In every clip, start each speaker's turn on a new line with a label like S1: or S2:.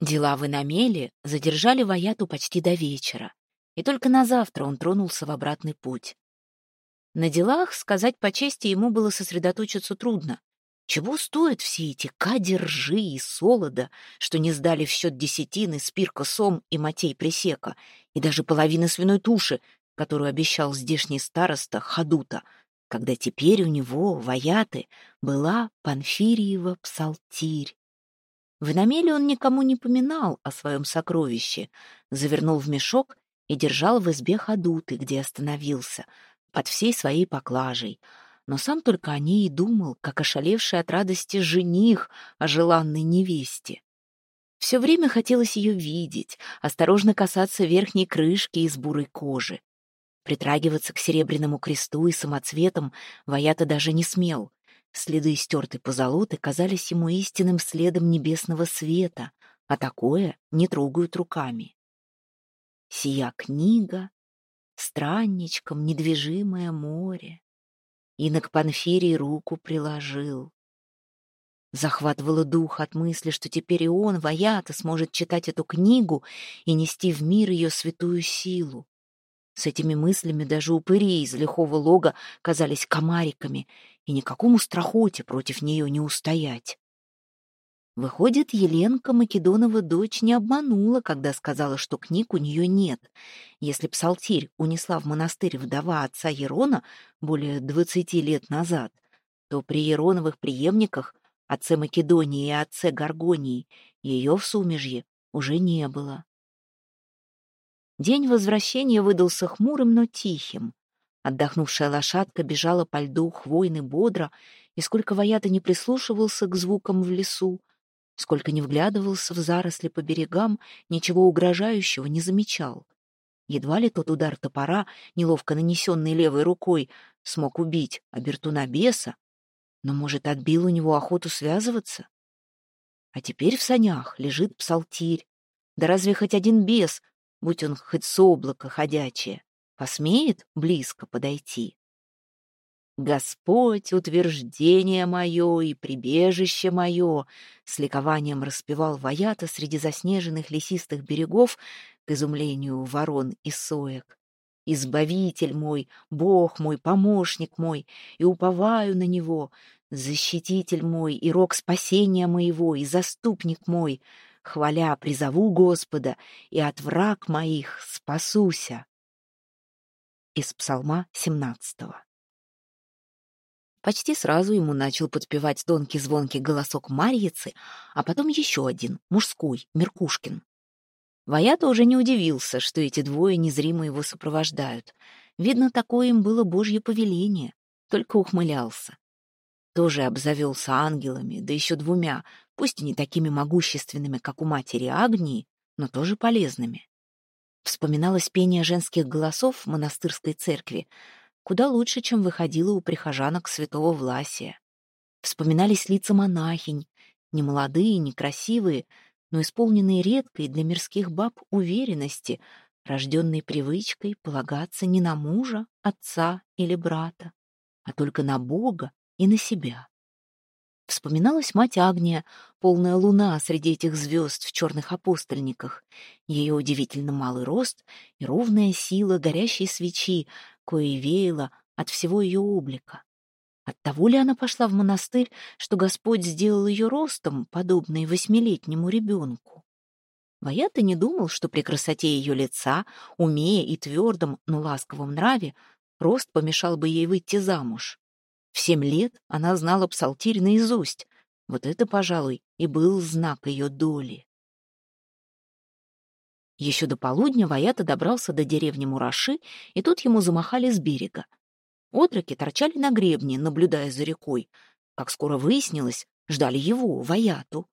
S1: Дела в Инамеле задержали Ваяту почти до вечера, и только на завтра он тронулся в обратный путь. На делах, сказать по чести, ему было сосредоточиться трудно. Чего стоят все эти кадержи и солода, что не сдали в счет десятины Спирка Сом и Матей Присека, и даже половины свиной туши, которую обещал здешний староста Хадута, когда теперь у него, Ваяты, была Панфириева псалтирь. В иномеле он никому не поминал о своем сокровище, завернул в мешок и держал в избе Хадуты, где остановился, под всей своей поклажей — но сам только о ней и думал, как ошалевший от радости жених о желанной невесте. Все время хотелось ее видеть, осторожно касаться верхней крышки из бурой кожи. Притрагиваться к серебряному кресту и самоцветам Ваята даже не смел. Следы стертой позолоты казались ему истинным следом небесного света, а такое не трогают руками. Сия книга, странничком недвижимое море, Инок Панфирий руку приложил. Захватывало дух от мысли, что теперь и он, Ваята, сможет читать эту книгу и нести в мир ее святую силу. С этими мыслями даже упыри из лихого лога казались комариками, и никакому страхоте против нее не устоять. Выходит, Еленка Македонова дочь не обманула, когда сказала, что книг у нее нет. Если псалтирь унесла в монастырь вдова отца Ерона более двадцати лет назад, то при Ероновых преемниках, отце Македонии и отце Гаргонии, ее в Сумежье уже не было. День возвращения выдался хмурым, но тихим. Отдохнувшая лошадка бежала по льду хвойны бодро, и сколько Ваята не прислушивался к звукам в лесу, Сколько не вглядывался в заросли по берегам, ничего угрожающего не замечал. Едва ли тот удар топора, неловко нанесенный левой рукой, смог убить Абертуна беса, но, может, отбил у него охоту связываться? А теперь в санях лежит псалтирь. Да разве хоть один бес, будь он хоть с облака ходячее, посмеет близко подойти? «Господь, утверждение мое и прибежище мое!» С ликованием распевал Ваята среди заснеженных лесистых берегов к изумлению ворон и соек. «Избавитель мой, Бог мой, помощник мой, и уповаю на Него, защититель мой и рог спасения моего, и заступник мой, хваля призову Господа, и от враг моих спасуся». Из Псалма семнадцатого. Почти сразу ему начал подпевать тонкий звонкий голосок Марьицы, а потом еще один, мужской, Меркушкин. Ваята уже не удивился, что эти двое незримо его сопровождают. Видно, такое им было божье повеление, только ухмылялся. Тоже обзавелся ангелами, да еще двумя, пусть и не такими могущественными, как у матери Агнии, но тоже полезными. Вспоминалось пение женских голосов в монастырской церкви, куда лучше, чем выходила у прихожанок святого Власия. Вспоминались лица монахинь, не молодые, не красивые, но исполненные редкой для мирских баб уверенности, рожденной привычкой полагаться не на мужа, отца или брата, а только на Бога и на себя. Вспоминалась мать Агния, полная луна среди этих звезд в черных апостольниках, ее удивительно малый рост и ровная сила горящей свечи, кое веяло от всего ее облика. Оттого ли она пошла в монастырь, что Господь сделал ее ростом, подобной восьмилетнему ребенку? Ваята не думал, что при красоте ее лица, уме и твердом, но ласковом нраве рост помешал бы ей выйти замуж. В семь лет она знала псалтирь наизусть. Вот это, пожалуй, и был знак ее доли. Еще до полудня Ваята добрался до деревни Мураши, и тут ему замахали с берега. Отроки торчали на гребне, наблюдая за рекой. Как скоро выяснилось, ждали его, Ваяту.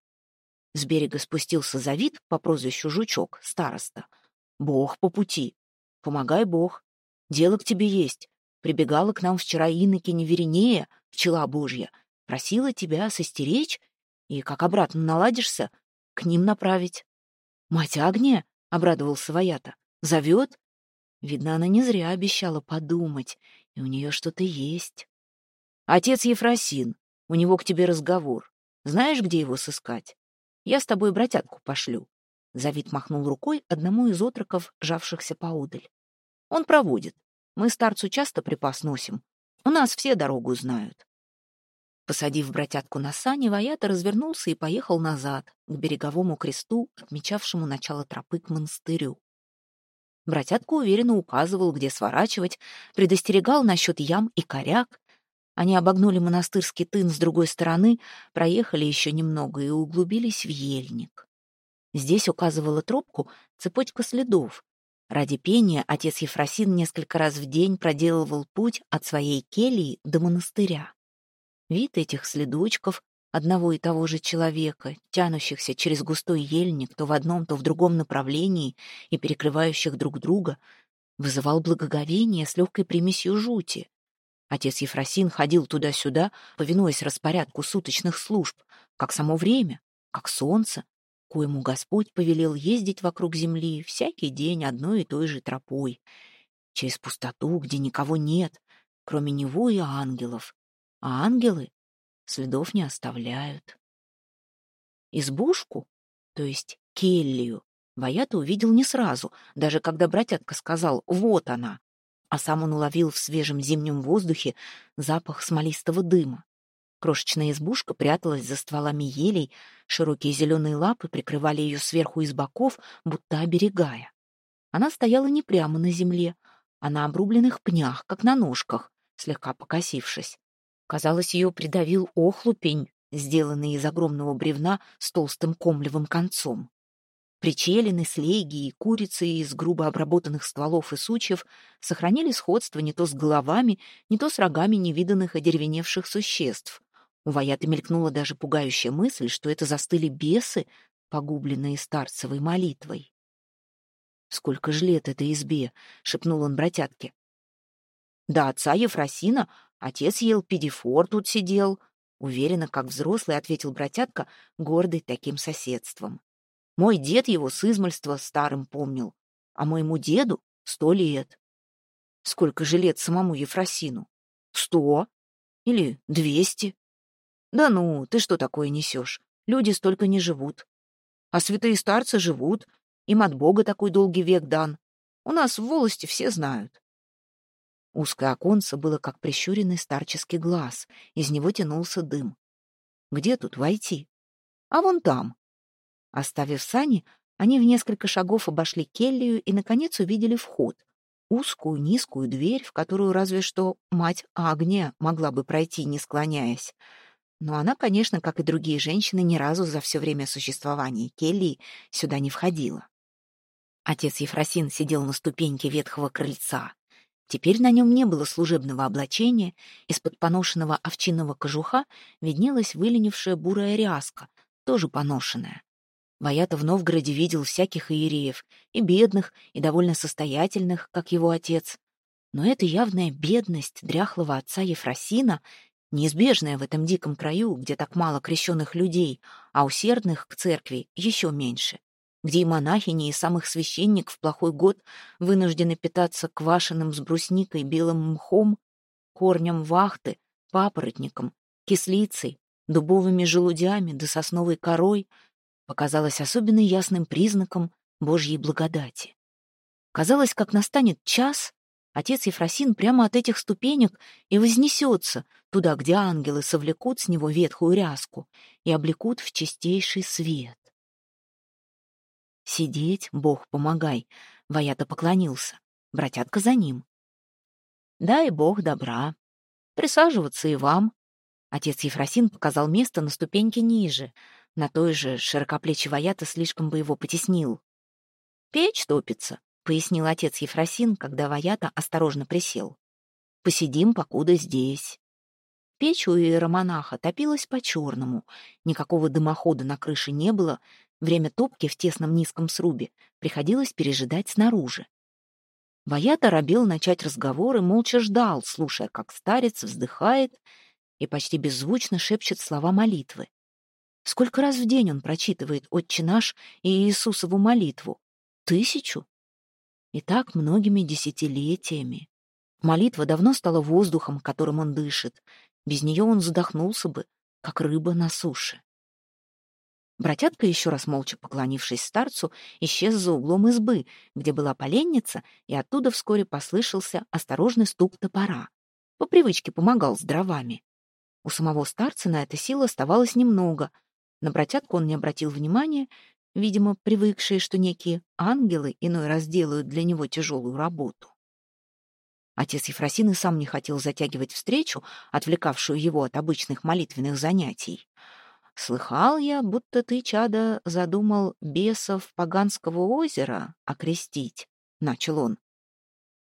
S1: С берега спустился Завид по прозвищу Жучок, староста. «Бог по пути. Помогай, Бог. Дело к тебе есть. Прибегала к нам вчера инокиня Веринея, пчела божья, просила тебя состеречь и, как обратно наладишься, к ним направить. Мать Агния, — обрадовался Ваята, — зовет? Видно, она не зря обещала подумать, и у нее что-то есть. Отец Ефросин, у него к тебе разговор. Знаешь, где его сыскать? Я с тобой братятку пошлю. Завид махнул рукой одному из отроков, жавшихся поудаль. «Он проводит. Мы старцу часто припас носим. У нас все дорогу знают». Посадив братятку на сани, Ваята развернулся и поехал назад, к береговому кресту, отмечавшему начало тропы к монастырю. Братятка уверенно указывал, где сворачивать, предостерегал насчет ям и коряк. Они обогнули монастырский тын с другой стороны, проехали еще немного и углубились в ельник. Здесь указывала тропку цепочка следов. Ради пения отец Ефросин несколько раз в день проделывал путь от своей келии до монастыря. Вид этих следочков одного и того же человека, тянущихся через густой ельник то в одном, то в другом направлении и перекрывающих друг друга, вызывал благоговение с легкой примесью жути. Отец Ефросин ходил туда-сюда, повинуясь распорядку суточных служб, как само время, как солнце, коему Господь повелел ездить вокруг земли всякий день одной и той же тропой, через пустоту, где никого нет, кроме него и ангелов, а ангелы следов не оставляют. Избушку, то есть келью, Ваята увидел не сразу, даже когда братятка сказал «вот она», а сам он уловил в свежем зимнем воздухе запах смолистого дыма. Крошечная избушка пряталась за стволами елей, широкие зеленые лапы прикрывали ее сверху и с боков, будто оберегая. Она стояла не прямо на земле, а на обрубленных пнях, как на ножках, слегка покосившись. Казалось, ее придавил охлупень, сделанный из огромного бревна с толстым комлевым концом. Причелины, слеги и курицы из грубо обработанных стволов и сучьев сохранили сходство не то с головами, не то с рогами невиданных одеревеневших существ. У Ваяты мелькнула даже пугающая мысль, что это застыли бесы, погубленные старцевой молитвой. «Сколько ж лет этой избе?» — шепнул он братятке. «Да отца Ефросина Отец ел педифор, тут сидел. Уверенно, как взрослый, ответил братятка, гордый таким соседством. Мой дед его с измольства старым помнил, а моему деду сто лет. Сколько же лет самому Ефросину? Сто? Или двести? Да ну, ты что такое несешь? Люди столько не живут. А святые старцы живут, им от Бога такой долгий век дан. У нас в волости все знают. Узкое оконце было как прищуренный старческий глаз, из него тянулся дым. Где тут войти? А вон там. Оставив сани, они в несколько шагов обошли келью и, наконец, увидели вход. Узкую, низкую дверь, в которую разве что мать Агния могла бы пройти, не склоняясь. Но она, конечно, как и другие женщины, ни разу за все время существования кельи сюда не входила. Отец Ефросин сидел на ступеньке ветхого крыльца. Теперь на нем не было служебного облачения, из-под поношенного овчинного кожуха виднелась выленившая бурая ряска, тоже поношенная. Ваята в Новгороде видел всяких иереев, и бедных, и довольно состоятельных, как его отец. Но эта явная бедность дряхлого отца Ефросина, неизбежная в этом диком краю, где так мало крещенных людей, а усердных к церкви еще меньше, где и монахини, и самых священник в плохой год вынуждены питаться квашеным с брусникой белым мхом, корнем вахты, папоротником, кислицей, дубовыми желудями да сосновой корой, показалось особенно ясным признаком Божьей благодати. Казалось, как настанет час, отец Ефросин прямо от этих ступенек и вознесется туда, где ангелы совлекут с него ветхую ряску и облекут в чистейший свет. «Сидеть, Бог, помогай!» — Ваята поклонился. Братятка за ним. «Дай Бог добра. Присаживаться и вам». Отец Ефросин показал место на ступеньке ниже. На той же широкоплечий Ваята слишком бы его потеснил. «Печь топится», — пояснил отец Ефросин, когда Ваята осторожно присел. «Посидим, покуда здесь». Печь у иеромонаха топилась по-черному. Никакого дымохода на крыше не было, Время топки в тесном низком срубе приходилось пережидать снаружи. Ваята робел начать разговор и молча ждал, слушая, как старец вздыхает и почти беззвучно шепчет слова молитвы. Сколько раз в день он прочитывает «Отче наш» и Иисусову молитву? Тысячу? И так многими десятилетиями. Молитва давно стала воздухом, которым он дышит. Без нее он задохнулся бы, как рыба на суше. Братятка, еще раз молча поклонившись старцу, исчез за углом избы, где была поленница, и оттуда вскоре послышался осторожный стук топора. По привычке помогал с дровами. У самого старца на это сил оставалось немного. На братятку он не обратил внимания, видимо, привыкшие, что некие ангелы иной раз делают для него тяжелую работу. Отец Ефросин и сам не хотел затягивать встречу, отвлекавшую его от обычных молитвенных занятий. Слыхал я, будто ты, чада, задумал бесов Паганского озера окрестить, — начал он.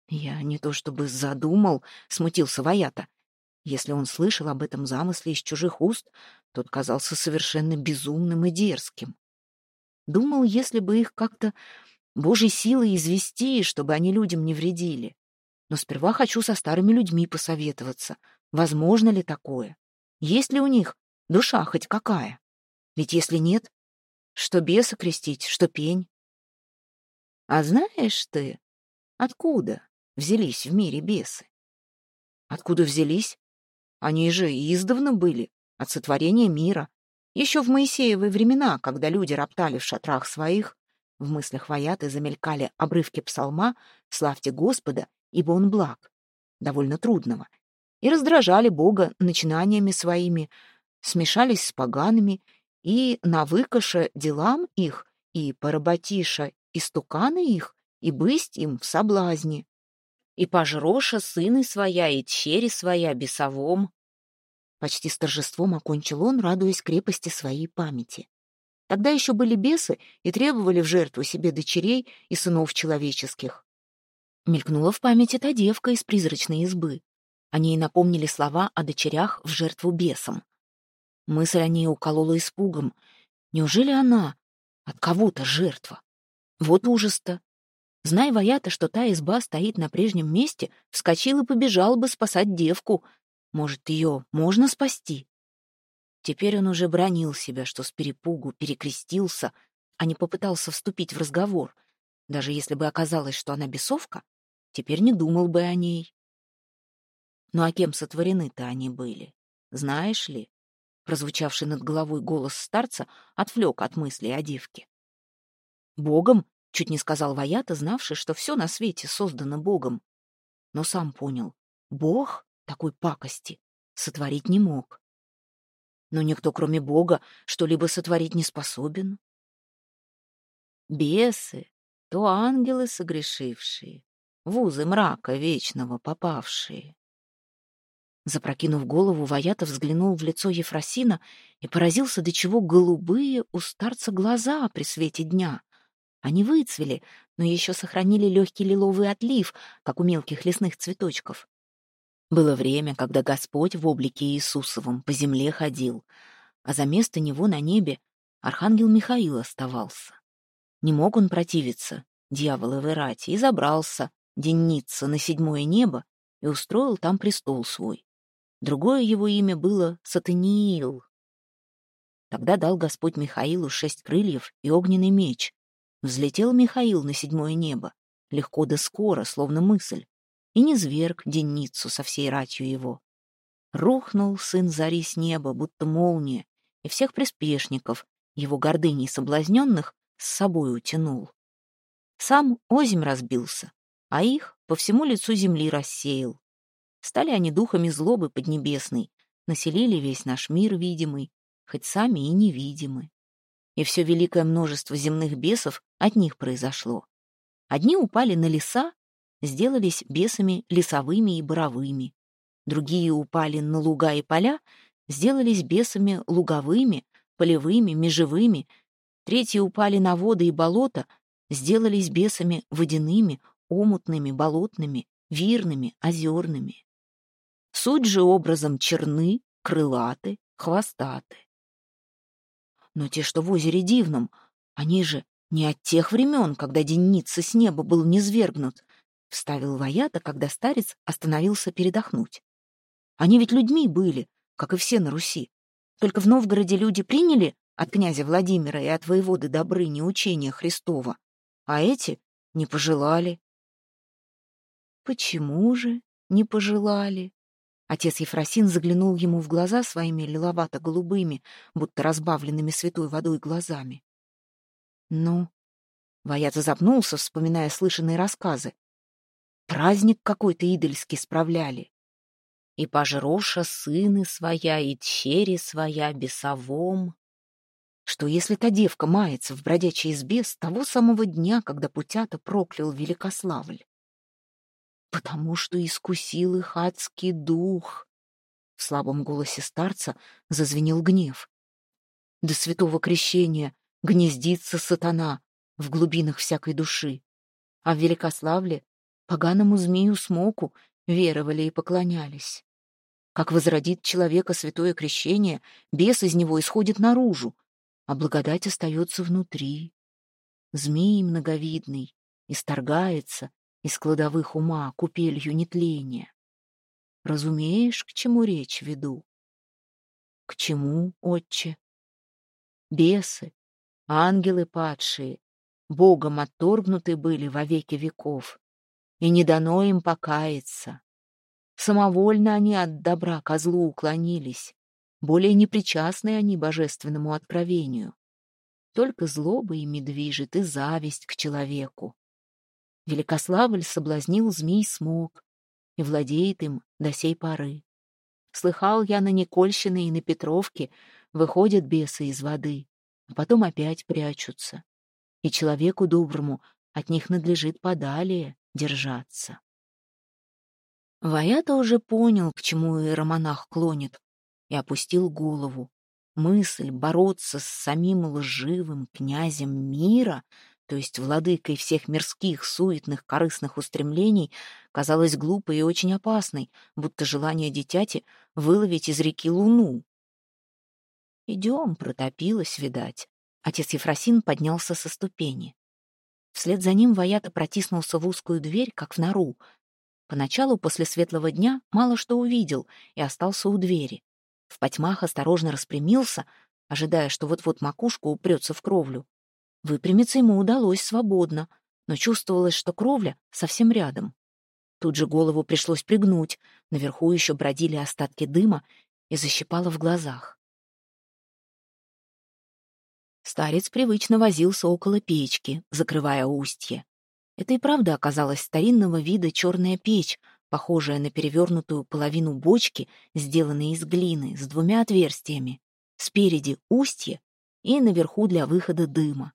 S1: Я не то чтобы задумал, — смутился Ваята. Если он слышал об этом замысле из чужих уст, тот казался совершенно безумным и дерзким. Думал, если бы их как-то Божьей силой извести, чтобы они людям не вредили. Но сперва хочу со старыми людьми посоветоваться. Возможно ли такое? Есть ли у них Душа хоть какая. Ведь если нет, что беса крестить, что пень. А знаешь ты, откуда взялись в мире бесы? Откуда взялись? Они же издавна были, от сотворения мира. Еще в Моисеевы времена, когда люди роптали в шатрах своих, в мыслях Ваяты замелькали обрывки псалма «Славьте Господа, ибо Он благ», довольно трудного, и раздражали Бога начинаниями своими, смешались с погаными, и на выкоше делам их, и поработиша истуканы их, и бысть им в соблазне. И пожроша сыны своя, и чери своя бесовом. Почти с торжеством окончил он, радуясь крепости своей памяти. Тогда еще были бесы и требовали в жертву себе дочерей и сынов человеческих. Мелькнула в памяти та девка из призрачной избы. Они и напомнили слова о дочерях в жертву бесам. Мысль о ней уколола испугом. Неужели она от кого-то жертва? Вот ужас-то. Знай, Ваята, что та изба стоит на прежнем месте, вскочил и побежал бы спасать девку. Может, ее можно спасти? Теперь он уже бронил себя, что с перепугу перекрестился, а не попытался вступить в разговор. Даже если бы оказалось, что она бесовка, теперь не думал бы о ней. Ну а кем сотворены-то они были? Знаешь ли? Прозвучавший над головой голос старца отвлек от мыслей о девке. «Богом?» — чуть не сказал Ваята, знавший, что все на свете создано Богом. Но сам понял, Бог такой пакости сотворить не мог. Но никто, кроме Бога, что-либо сотворить не способен. Бесы, то ангелы согрешившие, в узы мрака вечного попавшие. Запрокинув голову, Ваята взглянул в лицо Ефросина и поразился, до чего голубые у старца глаза при свете дня. Они выцвели, но еще сохранили легкий лиловый отлив, как у мелких лесных цветочков. Было время, когда Господь в облике Иисусовом по земле ходил, а за место него на небе архангел Михаил оставался. Не мог он противиться дьяволовой рати и забрался, денница, на седьмое небо и устроил там престол свой. Другое его имя было Сатаниил. Тогда дал Господь Михаилу шесть крыльев и огненный меч. Взлетел Михаил на седьмое небо, легко да скоро, словно мысль, и не зверг денницу со всей ратью его. Рухнул сын зари с неба, будто молния, и всех приспешников, его гордыней соблазненных, с собой утянул. Сам озим разбился, а их по всему лицу земли рассеял. Стали они духами злобы поднебесной, населили весь наш мир видимый, хоть сами и невидимы. И все великое множество земных бесов от них произошло. Одни упали на леса, сделались бесами лесовыми и боровыми. Другие упали на луга и поля, сделались бесами луговыми, полевыми, межевыми. Третьи упали на воды и болота, сделались бесами водяными, омутными, болотными, вирными, озерными. Суть же образом черны, крылаты, хвостаты. Но те, что в озере Дивном, они же не от тех времен, когда денница с неба был низвергнут, — вставил Ваята, когда старец остановился передохнуть. Они ведь людьми были, как и все на Руси. Только в Новгороде люди приняли от князя Владимира и от воеводы Добрыни учения Христова, а эти не пожелали. Почему же не пожелали? Отец Ефросин заглянул ему в глаза своими лиловато-голубыми, будто разбавленными святой водой глазами. «Ну?» Ваята запнулся, вспоминая слышанные рассказы. «Праздник какой-то идольский справляли. И пожроша сыны своя, и тщери своя, бесовом. Что если та девка мается в бродячей избе с того самого дня, когда Путята проклял Великославль? Потому что искусил их адский дух. В слабом голосе старца зазвенел гнев. До святого крещения гнездится сатана в глубинах всякой души. А в Великославле поганому змею Смоку веровали и поклонялись. Как возродит человека святое крещение, бес из него исходит наружу, а благодать остается внутри. Змей многовидный исторгается из кладовых ума купелью нетления. Разумеешь, к чему речь веду? К чему, отче? Бесы, ангелы падшие, Богом отторгнуты были во веки веков, и не дано им покаяться. Самовольно они от добра козлу уклонились, более непричастны они божественному откровению. Только злоба ими движет и зависть к человеку. Великославль соблазнил змей смог и владеет им до сей поры. Слыхал я на Никольщине и на Петровке выходят бесы из воды, а потом опять прячутся. И человеку доброму от них надлежит подалее держаться. Ваята уже понял, к чему иеромонах клонит, и опустил голову. Мысль бороться с самим лживым князем мира, то есть владыкой всех мирских, суетных, корыстных устремлений, казалась глупой и очень опасной, будто желание дитяти выловить из реки луну. «Идем», — протопилась, видать. Отец Ефросин поднялся со ступени. Вслед за ним Ваята протиснулся в узкую дверь, как в нору. Поначалу, после светлого дня, мало что увидел и остался у двери. В потьмах осторожно распрямился, ожидая, что вот-вот макушка упрется в кровлю. Выпрямиться ему удалось свободно, но чувствовалось, что кровля совсем рядом. Тут же голову пришлось пригнуть, наверху еще бродили остатки дыма и защипало в глазах. Старец привычно возился около печки, закрывая устье. Это и правда оказалась старинного вида черная печь, похожая на перевернутую половину бочки, сделанной из глины, с двумя отверстиями. Спереди устье и наверху для выхода дыма.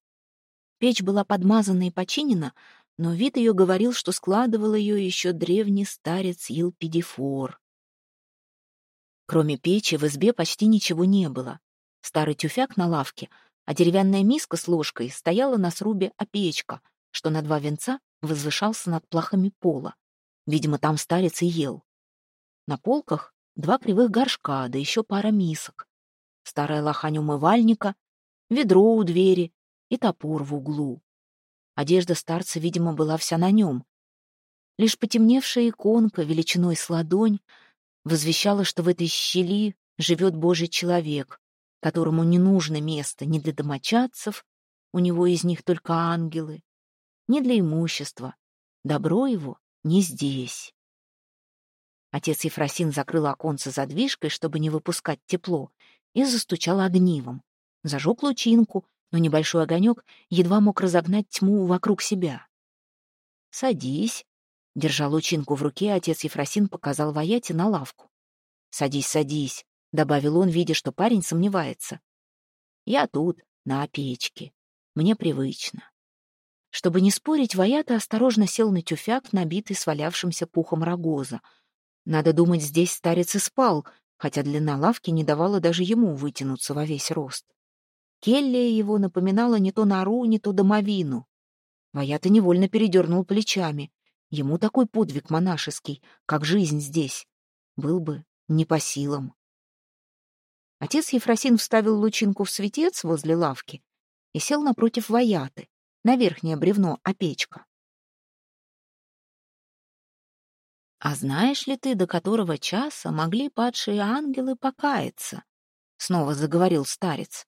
S1: Печь была подмазана и починена, но вид ее говорил, что складывал ее еще древний старец Елпидифор. Кроме печи в избе почти ничего не было. Старый тюфяк на лавке, а деревянная миска с ложкой стояла на срубе опечка, что на два венца возвышался над плахами пола. Видимо, там старец и ел. На полках два кривых горшка, да еще пара мисок. Старая лохань умывальника, ведро у двери и топор в углу. Одежда старца, видимо, была вся на нем. Лишь потемневшая иконка величиной с ладонь возвещала, что в этой щели живет Божий человек, которому не нужно место ни для домочадцев, у него из них только ангелы, ни для имущества. Добро его не здесь. Отец Ефросин закрыл оконце задвижкой, чтобы не выпускать тепло, и застучал огнивом. Зажег лучинку, но небольшой огонек едва мог разогнать тьму вокруг себя. «Садись», — держа лучинку в руке, отец Ефросин показал Ваяте на лавку. «Садись, садись», — добавил он, видя, что парень сомневается. «Я тут, на печке. Мне привычно». Чтобы не спорить, Ваята осторожно сел на тюфяк, набитый свалявшимся пухом рогоза. Надо думать, здесь старец и спал, хотя длина лавки не давала даже ему вытянуться во весь рост. Келлия его напоминала не то нору, не то домовину. Ваята невольно передернул плечами. Ему такой подвиг монашеский, как жизнь здесь, был бы не по силам. Отец Ефросин вставил лучинку в светец возле лавки и сел напротив Ваяты на верхнее бревно опечка. «А знаешь ли ты, до которого часа могли падшие ангелы покаяться?» — снова заговорил старец.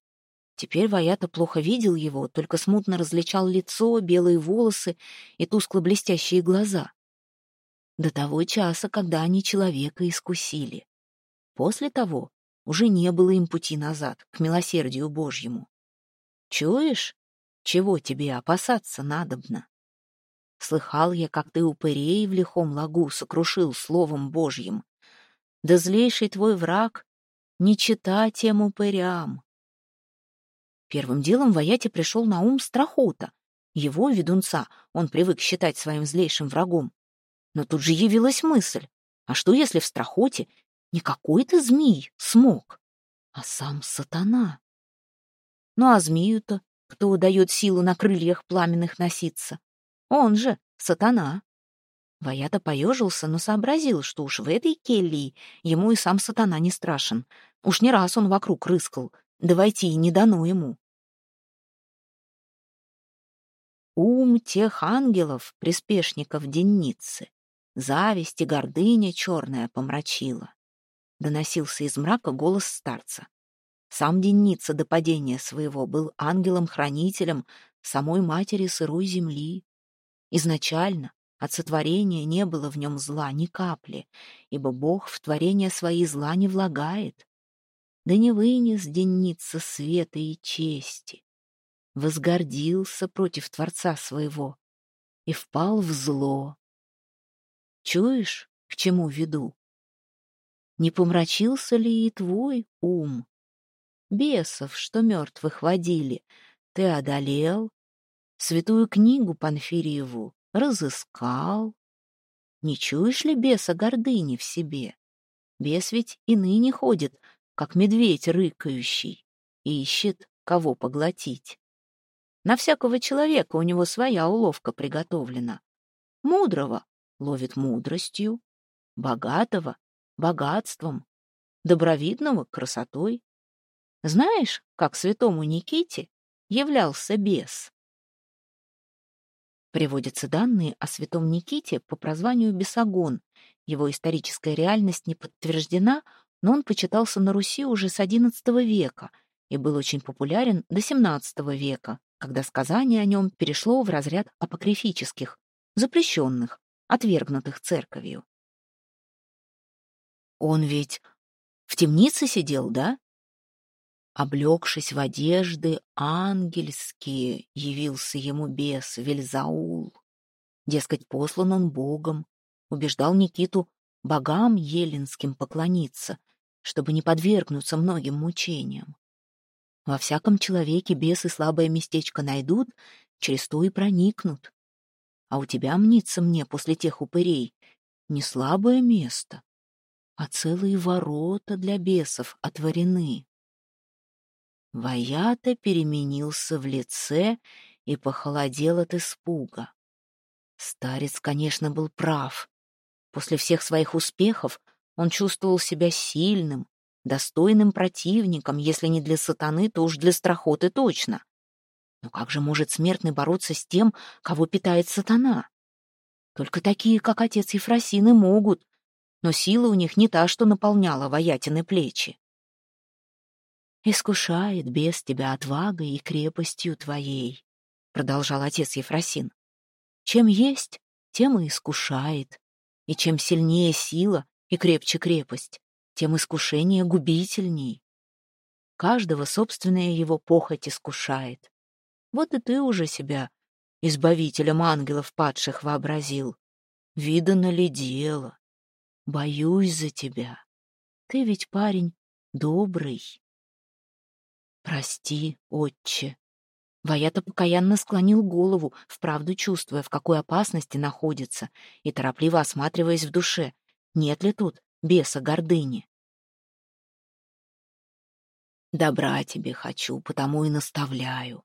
S1: Теперь Ваята плохо видел его, только смутно различал лицо, белые волосы и тускло-блестящие глаза. до того часа, когда они человека искусили. После того уже не было им пути назад, к милосердию Божьему. Чуешь, чего тебе опасаться надобно? Слыхал я, как ты упырей в лихом лагу сокрушил словом Божьим. Да злейший твой враг не чита тем упырям. Первым делом Ваяте пришел на ум страхота. Его, ведунца, он привык считать своим злейшим врагом. Но тут же явилась мысль, а что если в страхоте не какой-то змей смог, а сам сатана? Ну а змею-то кто дает силу на крыльях пламенных носиться? Он же сатана. Ваята поежился, но сообразил, что уж в этой келье ему и сам сатана не страшен. Уж не раз он вокруг рыскал, да войти и не дано ему. Ум тех ангелов, приспешников денницы, зависть и гордыня черная помрачила. Доносился из мрака голос старца. Сам Деница до падения своего был ангелом-хранителем самой матери сырой земли. Изначально от сотворения не было в нем зла ни капли, ибо Бог в творение свои зла не влагает. Да не вынес Деница света и чести, возгордился против Творца своего и впал в зло. Чуешь, к чему веду? Не помрачился ли и твой ум? бесов, что мертвых водили, ты одолел, святую книгу Панфириеву разыскал. Не чуешь ли беса гордыни в себе? Бес ведь и ныне ходит, как медведь рыкающий, и ищет, кого поглотить. На всякого человека у него своя уловка приготовлена. Мудрого ловит мудростью, богатого — богатством, добровидного — красотой, знаешь, как святому Никите являлся бес? Приводятся данные о святом Никите по прозванию Бесогон. Его историческая реальность не подтверждена, но он почитался на Руси уже с XI века и был очень популярен до XVII века, когда сказание о нем перешло в разряд апокрифических, запрещенных, отвергнутых церковью. Он ведь в темнице сидел, да? Облегшись в одежды ангельские, явился ему бес Вельзаул. Дескать, послан он Богом, убеждал Никиту богам еленским поклониться, чтобы не подвергнуться многим мучениям. Во всяком человеке бесы слабое местечко найдут, через то и проникнут. А у тебя, мнится мне, после тех упырей, не слабое место, а целые ворота для бесов отворены. Ваята переменился в лице и похолодел от испуга. Старец, конечно, был прав. После всех своих успехов он чувствовал себя сильным, достойным противником, если не для сатаны, то уж для страхоты точно. Но как же может смертный бороться с тем, кого питает сатана? Только такие, как отец Ефросины, могут, но сила у них не та, что наполняла воятины плечи. «Искушает без тебя отвагой и крепостью твоей», — продолжал отец Ефросин. «Чем есть, тем и искушает, и чем сильнее сила и крепче крепость, тем искушение губительней. Каждого собственная его похоть искушает. Вот и ты уже себя избавителем ангелов падших вообразил. Видано ли дело? Боюсь за тебя. Ты ведь парень добрый. «Прости, отче». Ваята покаянно склонил голову, вправду чувствуя, в какой опасности находится, и торопливо осматриваясь в душе, нет ли тут беса гордыни. «Добра тебе хочу, потому и наставляю.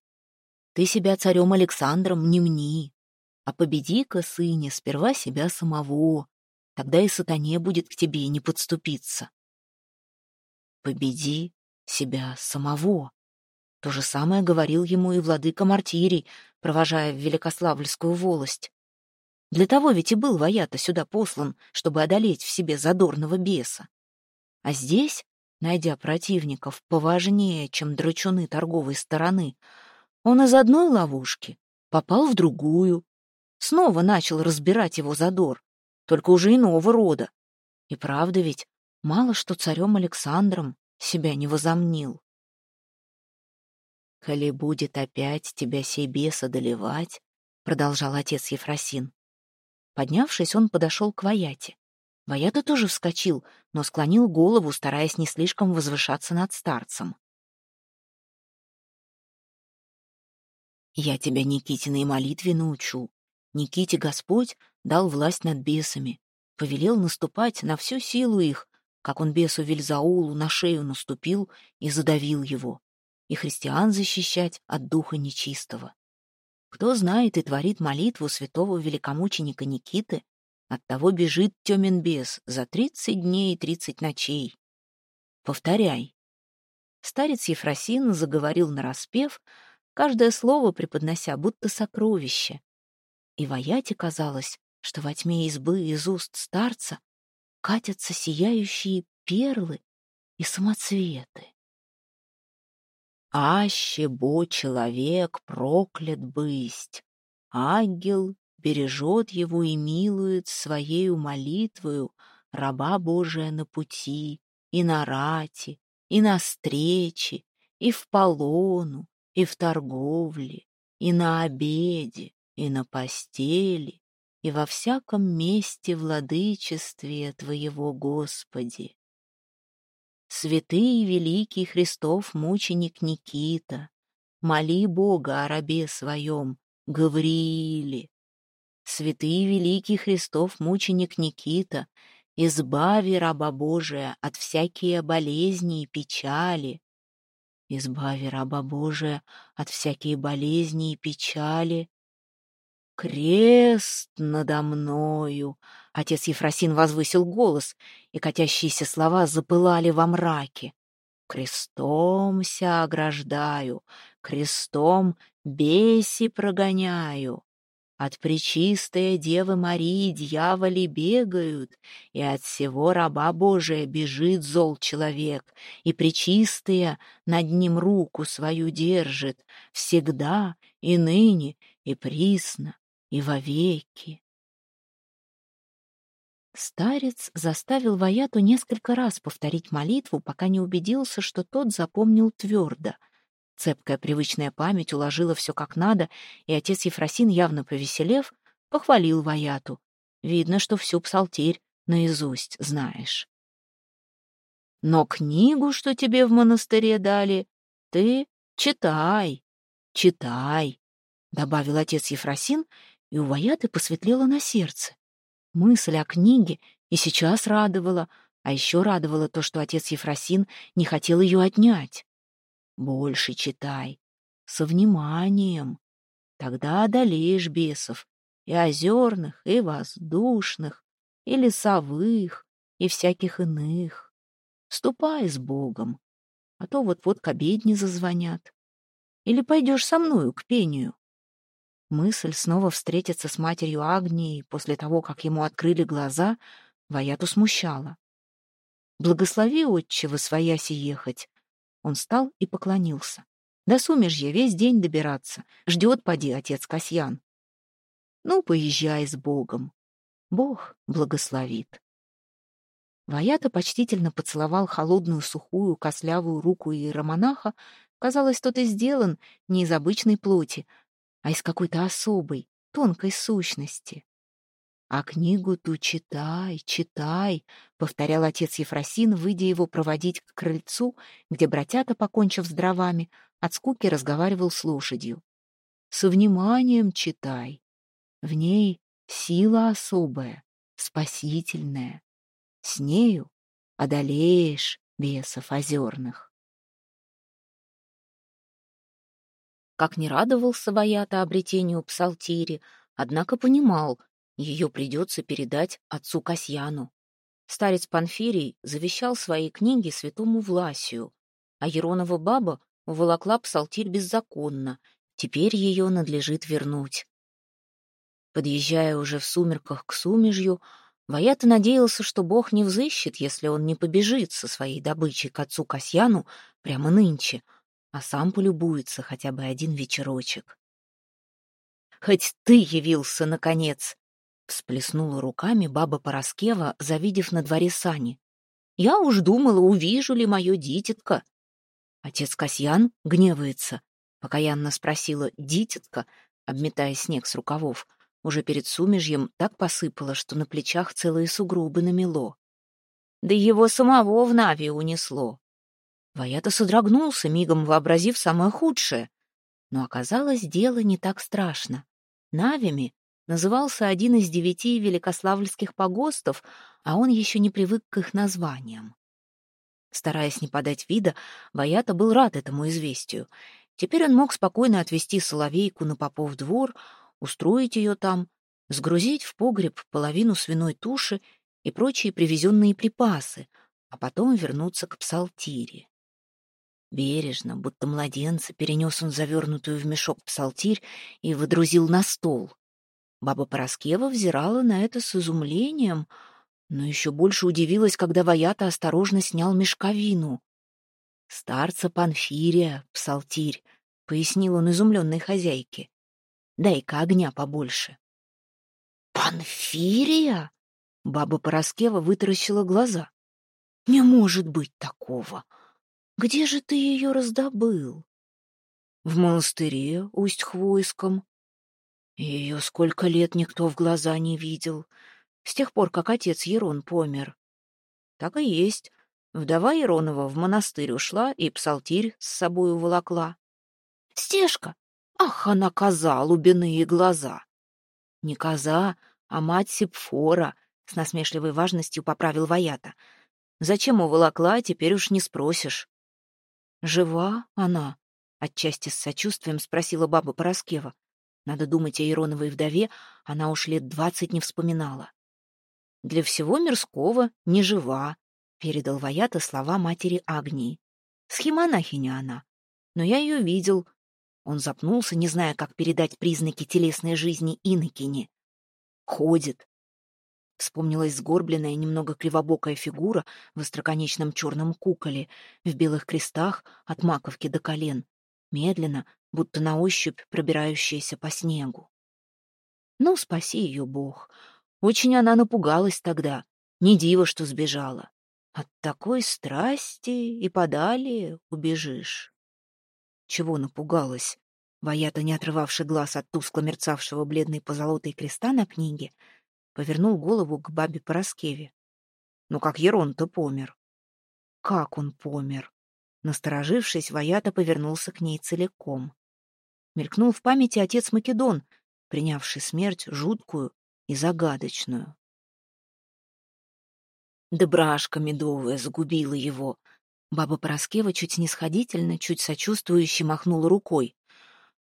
S1: Ты себя царем Александром не мни, а победи-ка, сыне, сперва себя самого, тогда и сатане будет к тебе не подступиться. Победи себя самого. То же самое говорил ему и владыка Мартирий, провожая в Великославльскую волость. Для того ведь и был Ваята сюда послан, чтобы одолеть в себе задорного беса. А здесь, найдя противников поважнее, чем драчуны торговой стороны, он из одной ловушки попал в другую, снова начал разбирать его задор, только уже иного рода. И правда ведь, мало что царем Александром себя не возомнил. «Коли будет опять тебя сей бес одолевать», — продолжал отец Ефросин. Поднявшись, он подошел к Ваяте. Ваята тоже вскочил, но склонил голову, стараясь не слишком возвышаться над старцем. «Я тебя Никитиной молитве научу. Никите Господь дал власть над бесами, повелел наступать на всю силу их, как он бесу Вильзаулу на шею наступил и задавил его, и христиан защищать от духа нечистого. Кто знает и творит молитву святого великомученика Никиты, Оттого бежит темен бес за тридцать дней и тридцать ночей. Повторяй. Старец Ефросин заговорил нараспев, каждое слово преподнося, будто сокровище. И Ваяте казалось, что во тьме избы из уст старца катятся сияющие перлы и самоцветы. Аще бо человек проклят бысть, ангел бережет его и милует своею молитвою раба Божия на пути, и на рати, и на встрече, и в полону, и в торговле, и на обеде, и на постели, и во всяком месте владычестве Твоего, Господи. Святый и великий Христов мученик Никита, моли Бога о рабе своем, Гаврииле, Святый великий Христов мученик Никита, избави раба Божия от всякие болезни и печали. Избави раба Божия от всякие болезни и печали. Крест надо мною. Отец Ефросин возвысил голос, и катящиеся слова запылали во мраке. Крестом ся ограждаю, крестом беси прогоняю. От пречистой Девы Марии дьяволи бегают, и от всего раба Божия бежит зол человек, и пречистая над ним руку свою держит, всегда и ныне, и присно, и вовеки. Старец заставил Ваяту несколько раз повторить молитву, пока не убедился, что тот запомнил твердо — Цепкая привычная память уложила все как надо, и отец Ефросин, явно повеселев, похвалил Ваяту. Видно, что всю псалтирь наизусть знаешь. Но книгу, что тебе в монастыре дали, ты читай, читай, — добавил отец Ефросин, и у Ваяты посветлело на сердце. Мысль о книге и сейчас радовала, а еще радовало то, что отец Ефросин не хотел ее отнять. Больше читай, со вниманием. Тогда одолеешь бесов, и озерных, и воздушных, и лесовых, и всяких иных. Ступай с Богом, а то вот-вот к обедне зазвонят. Или пойдешь со мною к пению. Мысль снова встретиться с матерью Агнией после того, как ему открыли глаза, Ваяту смущала. «Благослови, отче, во свояси ехать, он встал и поклонился. До сумежья весь день добираться. Ждет, поди, отец Касьян. Ну, поезжай с Богом. Бог благословит. Ваята почтительно поцеловал холодную, сухую, кослявую руку иеромонаха. Казалось, тот и сделан не из обычной плоти, а из какой-то особой, тонкой сущности. «А книгу ту читай, читай», — повторял отец Ефросин, выйдя его проводить к крыльцу, где братята, покончив с дровами, от скуки разговаривал с лошадью. «Со вниманием читай. В ней сила особая, спасительная. С нею одолеешь бесов озерных». Как не радовался Ваята обретению псалтири, однако понимал, ее придется передать отцу Касьяну. Старец Панфирий завещал свои книги святому Власию, а Еронова баба уволокла псалтирь беззаконно, теперь ее надлежит вернуть. Подъезжая уже в сумерках к сумежью, Ваята надеялся, что Бог не взыщет, если он не побежит со своей добычей к отцу Касьяну прямо нынче, а сам полюбуется хотя бы один вечерочек. «Хоть ты явился, наконец!» Всплеснула руками баба Пороскева, завидев на дворе сани. «Я уж думала, увижу ли мое дитятко». Отец Касьян гневается, покаянно спросила дитятка, обметая снег с рукавов. Уже перед сумежьем так посыпало, что на плечах целые сугробы намело. Да его самого в Нави унесло. Ваята содрогнулся, мигом вообразив самое худшее. Но оказалось, дело не так страшно. Навями назывался один из девяти великославльских погостов, а он еще не привык к их названиям. Стараясь не подать вида, Ваята был рад этому известию. Теперь он мог спокойно отвезти Соловейку на Попов двор, устроить ее там, сгрузить в погреб половину свиной туши и прочие привезенные припасы, а потом вернуться к псалтире. Бережно, будто младенца, перенес он завернутую в мешок псалтирь и выдрузил на стол. Баба Пороскева взирала на это с изумлением, но еще больше удивилась, когда Ваята осторожно снял мешковину. «Старца Панфирия, псалтирь», — пояснил он изумленной хозяйке. «Дай-ка огня побольше». «Панфирия?» — баба Пороскева вытаращила глаза. «Не может быть такого! Где же ты ее раздобыл?» «В монастыре, Усть-Хвойском. Ее сколько лет никто в глаза не видел, с тех пор, как отец Ерон помер. Так и есть. Вдова Еронова в монастырь ушла и псалтирь с собой уволокла. Стежка! Ах, она коза, лубяные глаза! Не коза, а мать Сепфора, с насмешливой важностью поправил Ваята. Зачем уволокла, теперь уж не спросишь. Жива она? Отчасти с сочувствием спросила баба Пороскева. Надо думать о Ероновой вдове, она уж лет двадцать не вспоминала. Для всего мирского не жива, — передал Ваята слова матери Агнии. «Схемонахиня она. Но я ее видел». Он запнулся, не зная, как передать признаки телесной жизни Инокине. «Ходит». Вспомнилась сгорбленная, немного кривобокая фигура в остроконечном черном куколе, в белых крестах от маковки до колен, медленно, будто на ощупь пробирающаяся по снегу. Ну, спаси ее Бог. Очень она напугалась тогда. Не диво, что сбежала. От такой страсти и подали убежишь. Чего напугалась? Ваята, не отрывавший глаз от тускло мерцавшего бледной позолотой креста на книге, повернул голову к бабе Пороскеве. Ну, как Ерон-то помер. Как он помер? Насторожившись, Ваята повернулся к ней целиком. Мелькнул в памяти отец Македон, принявший смерть жуткую и загадочную. Да брашка медовая загубила его. Баба Пороскева чуть снисходительно, чуть сочувствующе махнула рукой.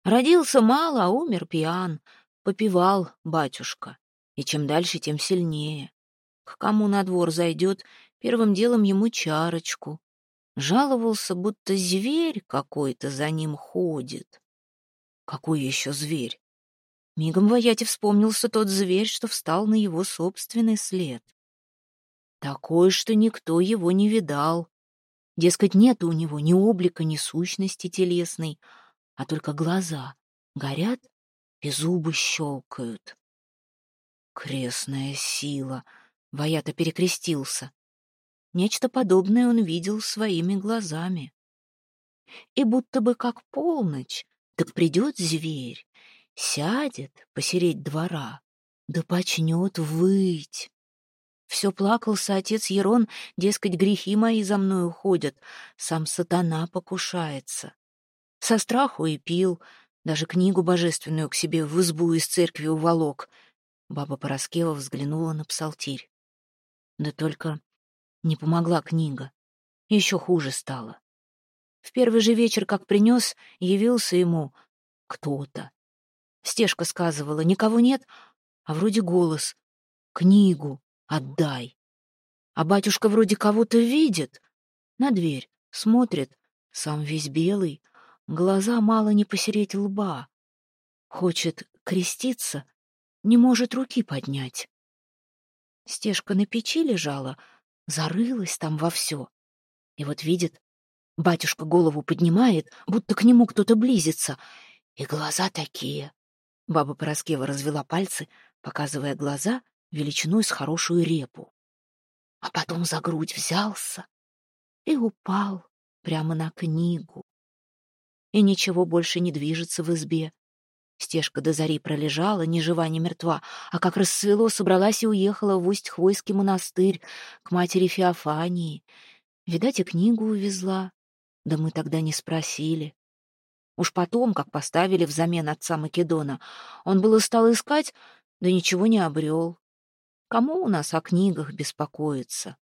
S1: Родился мало, а умер пьян. Попивал батюшка. И чем дальше, тем сильнее. К кому на двор зайдет, первым делом ему чарочку. Жаловался, будто зверь какой-то за ним ходит. Какой еще зверь? Мигом Ваяте вспомнился тот зверь, что встал на его собственный след. Такой, что никто его не видал. Дескать, нет у него ни облика, ни сущности телесной, а только глаза горят и зубы щелкают. Крестная сила! Ваята перекрестился. Нечто подобное он видел своими глазами. И будто бы как полночь, так придет зверь, сядет посереть двора, да почнет выть. Все плакался отец Ерон, дескать, грехи мои за мной уходят, сам сатана покушается. Со страху и пил, даже книгу божественную к себе в избу из церкви уволок. Баба Пороскева взглянула на псалтирь. Да только не помогла книга. Еще хуже стало. В первый же вечер, как принес, явился ему кто-то. Стежка сказывала, никого нет, а вроде голос. Книгу Отдай. А батюшка вроде кого-то видит. На дверь смотрит, сам весь белый, глаза мало не посереть лба. Хочет креститься, не может руки поднять. Стежка на печи лежала, зарылась там во все. И вот видит, батюшка голову поднимает, будто к нему кто-то близится, и глаза такие. Баба Пороскева развела пальцы, показывая глаза величиной с хорошую репу. А потом за грудь взялся и упал прямо на книгу. И ничего больше не движется в избе. Стежка до зари пролежала, ни жива, ни мертва, а как рассвело, собралась и уехала в Усть-Хвойский монастырь к матери Феофании. Видать, и книгу увезла. Да мы тогда не спросили. Уж потом, как поставили взамен отца Македона, он было стал искать, да ничего не обрел. Кому у нас о книгах беспокоиться?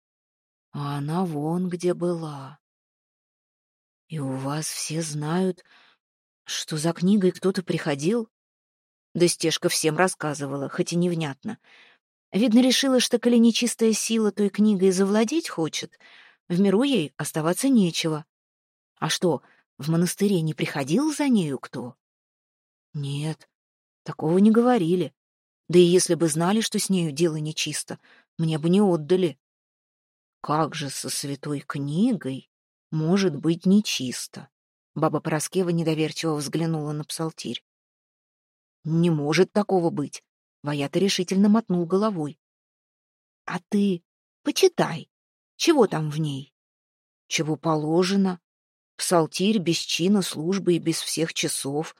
S1: А она вон где была. И у вас все знают, что за книгой кто-то приходил? Да стежка всем рассказывала, хоть и невнятно. Видно, решила, что коли нечистая сила той книгой завладеть хочет, в миру ей оставаться нечего. А что, в монастыре не приходил за нею кто? Нет, такого не говорили. Да и если бы знали, что с нею дело нечисто, мне бы не отдали. Как же со святой книгой может быть нечисто? Баба Пороскева недоверчиво взглянула на псалтирь. Не может такого быть. Ваята решительно мотнул головой. А ты почитай, чего там в ней? Чего положено? Псалтирь без чина, службы и без всех часов.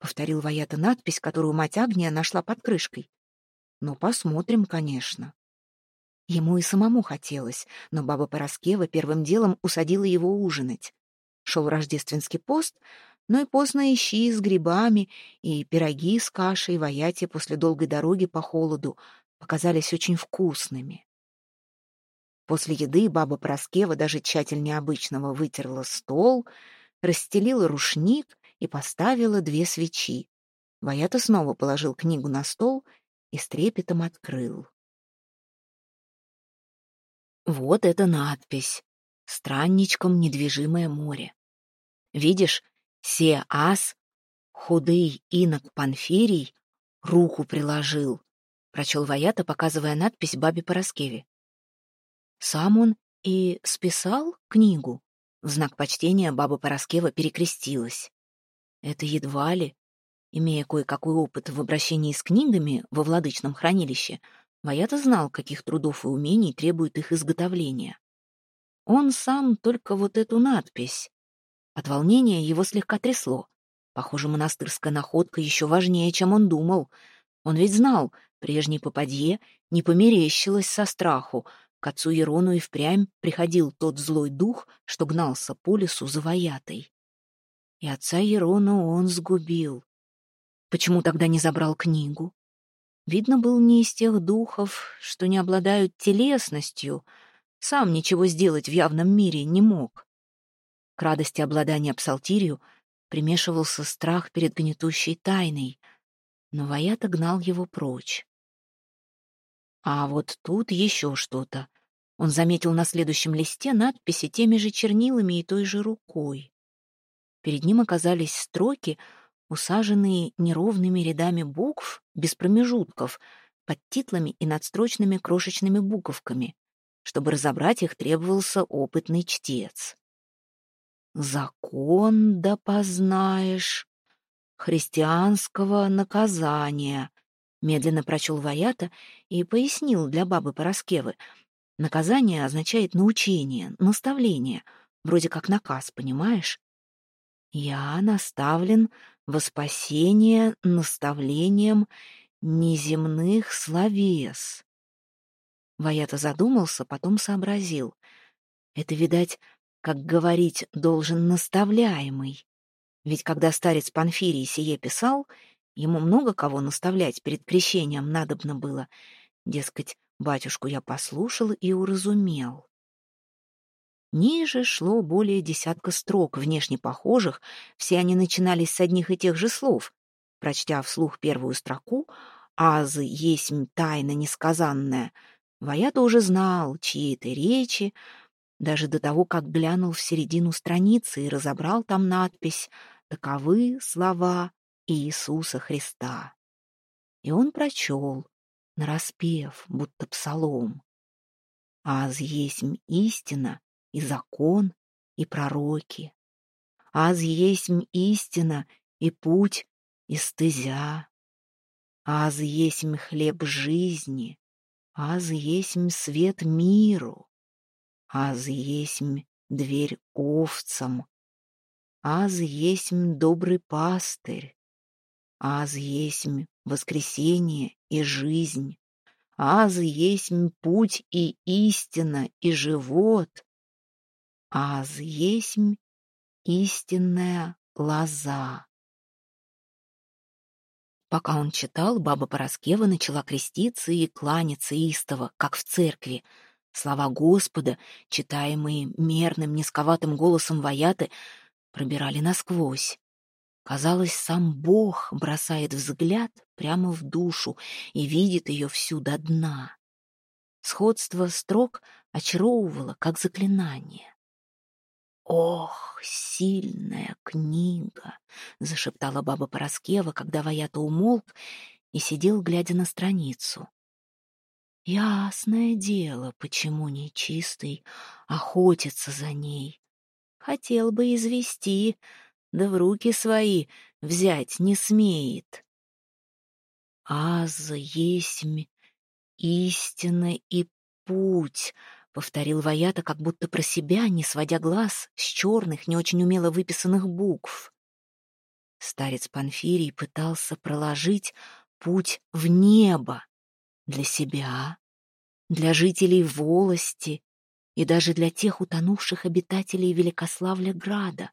S1: Повторил Ваята надпись, которую мать Агния нашла под крышкой. Ну, посмотрим, конечно. Ему и самому хотелось, но баба Пороскева первым делом усадила его ужинать. Шел рождественский пост, но и постные щи с грибами и пироги с кашей в Аяте после долгой дороги по холоду показались очень вкусными. После еды баба Проскева даже тщательнее обычного вытерла стол, расстелила рушник и поставила две свечи. Ваята снова положил книгу на стол и с трепетом открыл. Вот эта надпись. Странничком недвижимое море. Видишь, се ас, худый инок Панфирий, руку приложил, прочел Ваята, показывая надпись бабе Пороскеве. Сам он и списал книгу. В знак почтения баба Пороскева перекрестилась. Это едва ли. Имея кое-какой опыт в обращении с книгами во владычном хранилище, Ваята знал, каких трудов и умений требует их изготовление. Он сам только вот эту надпись. От волнения его слегка трясло. Похоже, монастырская находка еще важнее, чем он думал. Он ведь знал, прежней попадье не померещилось со страху, к отцу Ерону и впрямь приходил тот злой дух, что гнался по лесу за воятой. И отца Ерона он сгубил. Почему тогда не забрал книгу? Видно, был не из тех духов, что не обладают телесностью, сам ничего сделать в явном мире не мог. К радости обладания псалтирью примешивался страх перед гнетущей тайной, но Ваята гнал его прочь. А вот тут еще что-то. Он заметил на следующем листе надписи теми же чернилами и той же рукой. Перед ним оказались строки, усаженные неровными рядами букв без промежутков, под титлами и надстрочными крошечными буковками. Чтобы разобрать их, требовался опытный чтец. «Закон да познаешь христианского наказания», Медленно прочел Ваята и пояснил для бабы Пороскевы. Наказание означает научение, наставление, вроде как наказ, понимаешь? Я наставлен во спасение наставлением неземных словес. Ваята задумался, потом сообразил. Это, видать, как говорить должен наставляемый. Ведь когда старец Панфирий сие писал, Ему много кого наставлять перед крещением надобно было. Дескать, батюшку я послушал и уразумел. Ниже шло более десятка строк, внешне похожих, все они начинались с одних и тех же слов. Прочтя вслух первую строку «Аз есть тайна несказанная», Ваята уже знал, чьи это речи, даже до того, как глянул в середину страницы и разобрал там надпись «Таковы слова Иисуса Христа. И он прочел, нараспев, будто псалом. «Аз есть истина и закон, и пророки. Аз есть истина и путь, и стезя. Аз есмь хлеб жизни, аз есмь свет миру, аз есмь дверь овцам, аз есмь добрый пастырь, аз есмь воскресение и жизнь, аз есмь путь и истина и живот, аз есмь истинная лоза. Пока он читал, баба Пороскева начала креститься и кланяться истово, как в церкви. Слова Господа, читаемые мерным, низковатым голосом Ваяты, пробирали насквозь. Казалось, сам Бог бросает взгляд прямо в душу и видит ее всю до дна. Сходство строк очаровывало, как заклинание. «Ох, сильная книга!» — зашептала баба Пороскева, когда Ваята умолк и сидел, глядя на страницу. «Ясное дело, почему нечистый охотится за ней. Хотел бы извести, да в руки свои взять не смеет. Аза есмь истина и путь», — повторил Ваята, как будто про себя, не сводя глаз с черных, не очень умело выписанных букв. Старец Панфирий пытался проложить путь в небо для себя, для жителей волости и даже для тех утонувших обитателей Великославля-Града.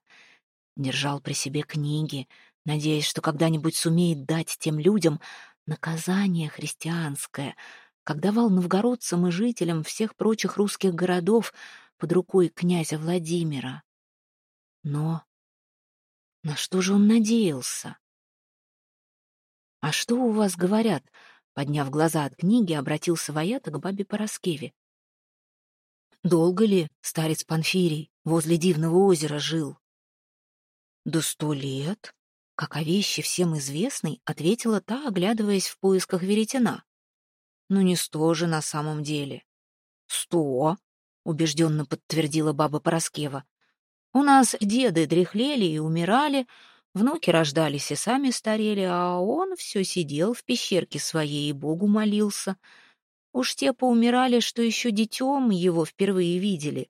S1: Держал при себе книги, надеясь, что когда-нибудь сумеет дать тем людям наказание христианское — как давал новгородцам и жителям всех прочих русских городов под рукой князя Владимира. Но на что же он надеялся? «А что у вас говорят?» Подняв глаза от книги, обратился Ваята к бабе Пороскеве. «Долго ли старец Панфирий возле дивного озера жил?» «Да сто лет», как о вещи всем известной, ответила та, оглядываясь в поисках веретена. Ну не сто же на самом деле. Сто, убежденно подтвердила баба Пороскева. У нас деды дряхлели и умирали, внуки рождались и сами старели, а он все сидел в пещерке своей и Богу молился. Уж те поумирали, что еще детем его впервые видели.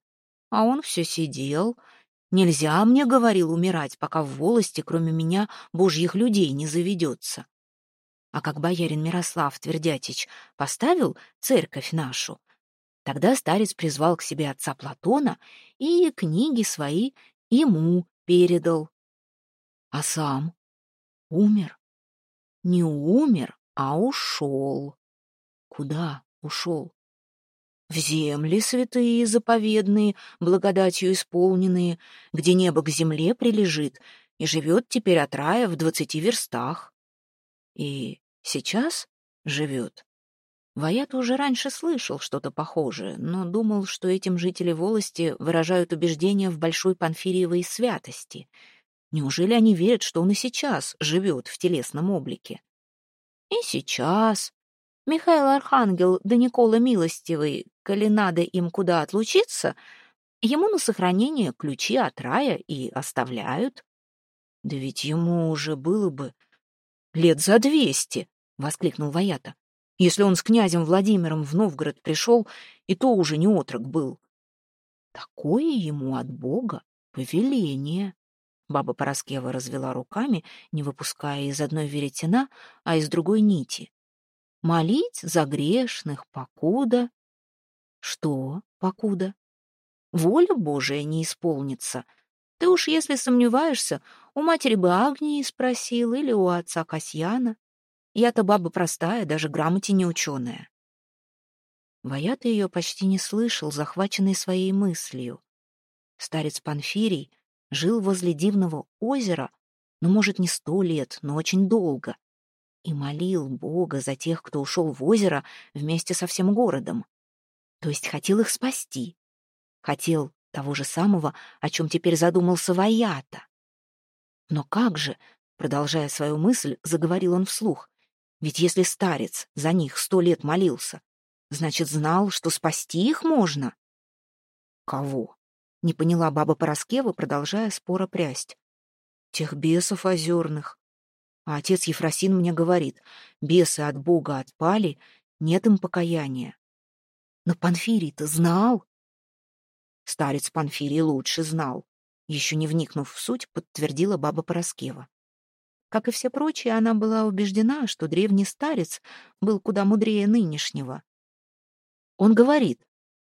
S1: А он все сидел. Нельзя мне, говорил, умирать, пока в волости, кроме меня, божьих людей не заведется. А как боярин Мирослав Твердятич поставил церковь нашу, тогда старец призвал к себе отца Платона и книги свои ему передал. А сам умер. Не умер, а ушел. Куда ушел? В земли святые и заповедные, благодатью исполненные, где небо к земле прилежит, и живет теперь от рая в двадцати верстах. И сейчас живет. Ваят уже раньше слышал что-то похожее, но думал, что этим жители волости выражают убеждение в большой панфириевой святости. Неужели они верят, что он и сейчас живет в телесном облике? И сейчас. Михаил Архангел да Никола Милостивый, коли надо им куда отлучиться, ему на сохранение ключи от рая и оставляют. Да ведь ему уже было бы лет за двести, — воскликнул Ваята. Если он с князем Владимиром в Новгород пришел, и то уже не отрок был. Такое ему от Бога повеление. Баба Пороскева развела руками, не выпуская из одной веретена, а из другой нити. Молить за грешных, покуда... Что, покуда? Воля Божия не исполнится — ты уж, если сомневаешься, у матери бы Агнии спросил или у отца Касьяна. Я-то баба простая, даже грамоте не ученая. Ваята ее почти не слышал, захваченный своей мыслью. Старец Панфирий жил возле дивного озера, ну, может, не сто лет, но очень долго, и молил Бога за тех, кто ушел в озеро вместе со всем городом. То есть хотел их спасти. Хотел того же самого, о чем теперь задумался Ваята. Но как же, продолжая свою мысль, заговорил он вслух, ведь если старец за них сто лет молился, значит, знал, что спасти их можно. Кого? Не поняла баба Пороскева, продолжая спора прясть. Тех бесов озерных. А отец Ефросин мне говорит, бесы от Бога отпали, нет им покаяния. Но Панфирий-то знал. Старец Панфирий лучше знал. Еще не вникнув в суть, подтвердила баба Пороскева. Как и все прочие, она была убеждена, что древний старец был куда мудрее нынешнего. Он говорит,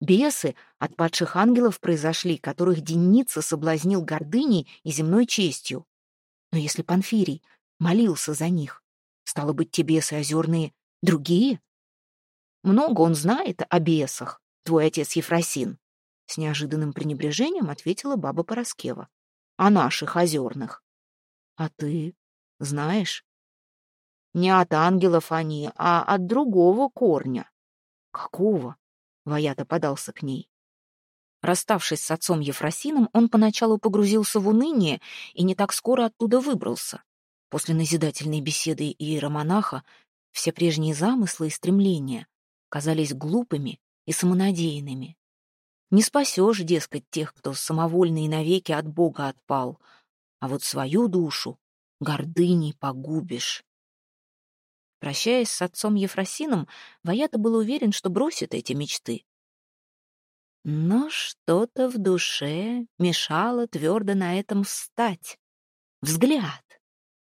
S1: бесы от падших ангелов произошли, которых Деница соблазнил гордыней и земной честью. Но если Панфирий молился за них, стало быть, те бесы озерные другие? Много он знает о бесах, твой отец Ефросин. С неожиданным пренебрежением ответила баба Пороскева. О наших озерных. А ты знаешь? Не от ангелов они, а от другого корня. Какого? Ваята подался к ней. Расставшись с отцом Ефросином, он поначалу погрузился в уныние и не так скоро оттуда выбрался. После назидательной беседы иеромонаха все прежние замыслы и стремления казались глупыми и самонадеянными. Не спасешь, дескать, тех, кто самовольно и навеки от Бога отпал, а вот свою душу гордыней погубишь. Прощаясь с отцом Ефросином, Ваята был уверен, что бросит эти мечты. Но что-то в душе мешало твердо на этом встать. Взгляд.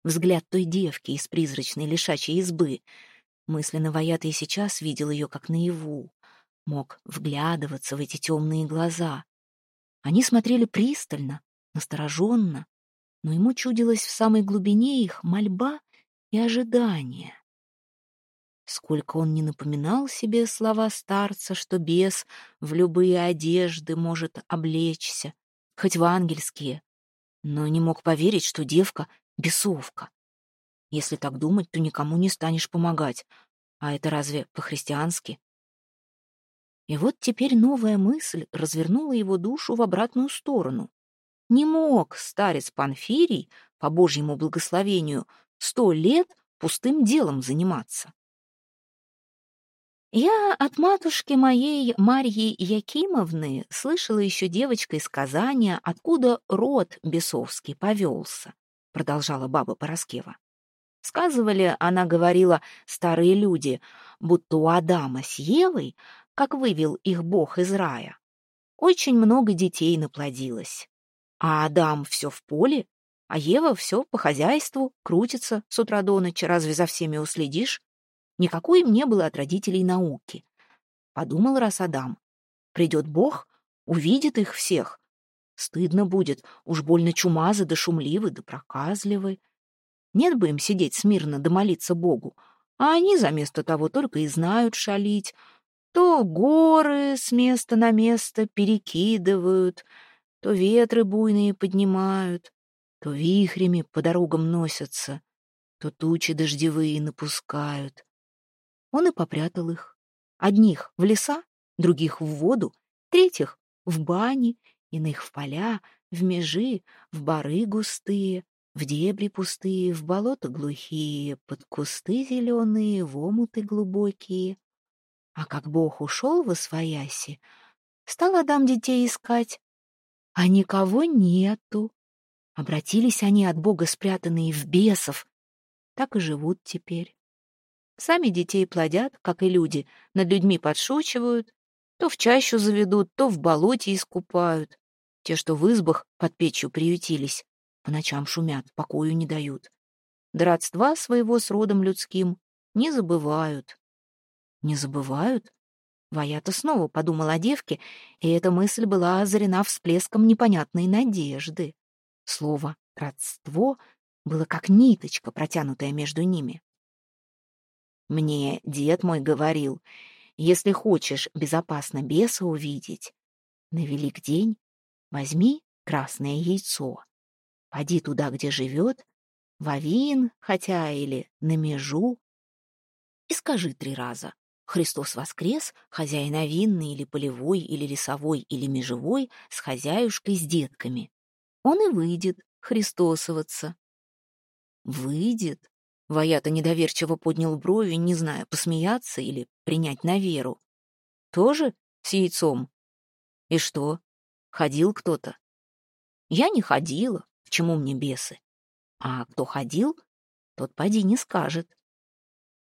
S1: Взгляд той девки из призрачной лишачьей избы. Мысленно Ваята и сейчас видел ее как наяву. Мог вглядываться в эти темные глаза. Они смотрели пристально, настороженно, но ему чудилось в самой глубине их мольба и ожидание. Сколько он не напоминал себе слова старца, что бес в любые одежды может облечься, хоть в ангельские, но не мог поверить, что девка — бесовка. Если так думать, то никому не станешь помогать. А это разве по-христиански? И вот теперь новая мысль развернула его душу в обратную сторону. Не мог старец Панфирий, по Божьему благословению, сто лет пустым делом заниматься. Я от матушки моей Марьи Якимовны слышала еще девочкой сказания, откуда род бесовский повелся, продолжала баба Пороскева. Сказывали, она говорила, старые люди, будто у Адама с Евой, как вывел их Бог из рая, очень много детей наплодилось. А Адам все в поле, а Ева все по хозяйству, крутится с утра до ночи, разве за всеми уследишь? Никакой им не было от родителей науки. Подумал раз Адам. Придет Бог, увидит их всех. Стыдно будет, уж больно чумазы да шумливы да проказливы. Нет бы им сидеть смирно да молиться Богу, а они заместо того только и знают шалить. То горы с места на место перекидывают, то ветры буйные поднимают, то вихрями по дорогам носятся, то тучи дождевые напускают. Он и попрятал их. Одних в леса, других в воду, третьих в бани, иных в поля, в межи, в бары густые, в дебри пустые, в болота глухие, под кусты зеленые, в омуты глубокие. А как Бог ушел во свояси, стал Адам детей искать, а никого нету. Обратились они от Бога, спрятанные в бесов, так и живут теперь. Сами детей плодят, как и люди, над людьми подшучивают, то в чащу заведут, то в болоте искупают. Те, что в избах под печью приютились, по ночам шумят, покою не дают. Да своего с родом людским не забывают. Не забывают? Ваята снова подумал о девке, и эта мысль была озарена всплеском непонятной надежды. Слово «родство» было как ниточка, протянутая между ними. Мне дед мой говорил, если хочешь безопасно беса увидеть, на велик день возьми красное яйцо, поди туда, где живет, вовин, хотя или на межу, и скажи три раза Христос воскрес, хозяин овинный или полевой, или лесовой, или межевой, с хозяюшкой, с детками. Он и выйдет христосоваться. Выйдет? Ваята недоверчиво поднял брови, не зная, посмеяться или принять на веру. Тоже с яйцом? И что, ходил кто-то? Я не ходила, к чему мне бесы? А кто ходил, Тот поди не скажет.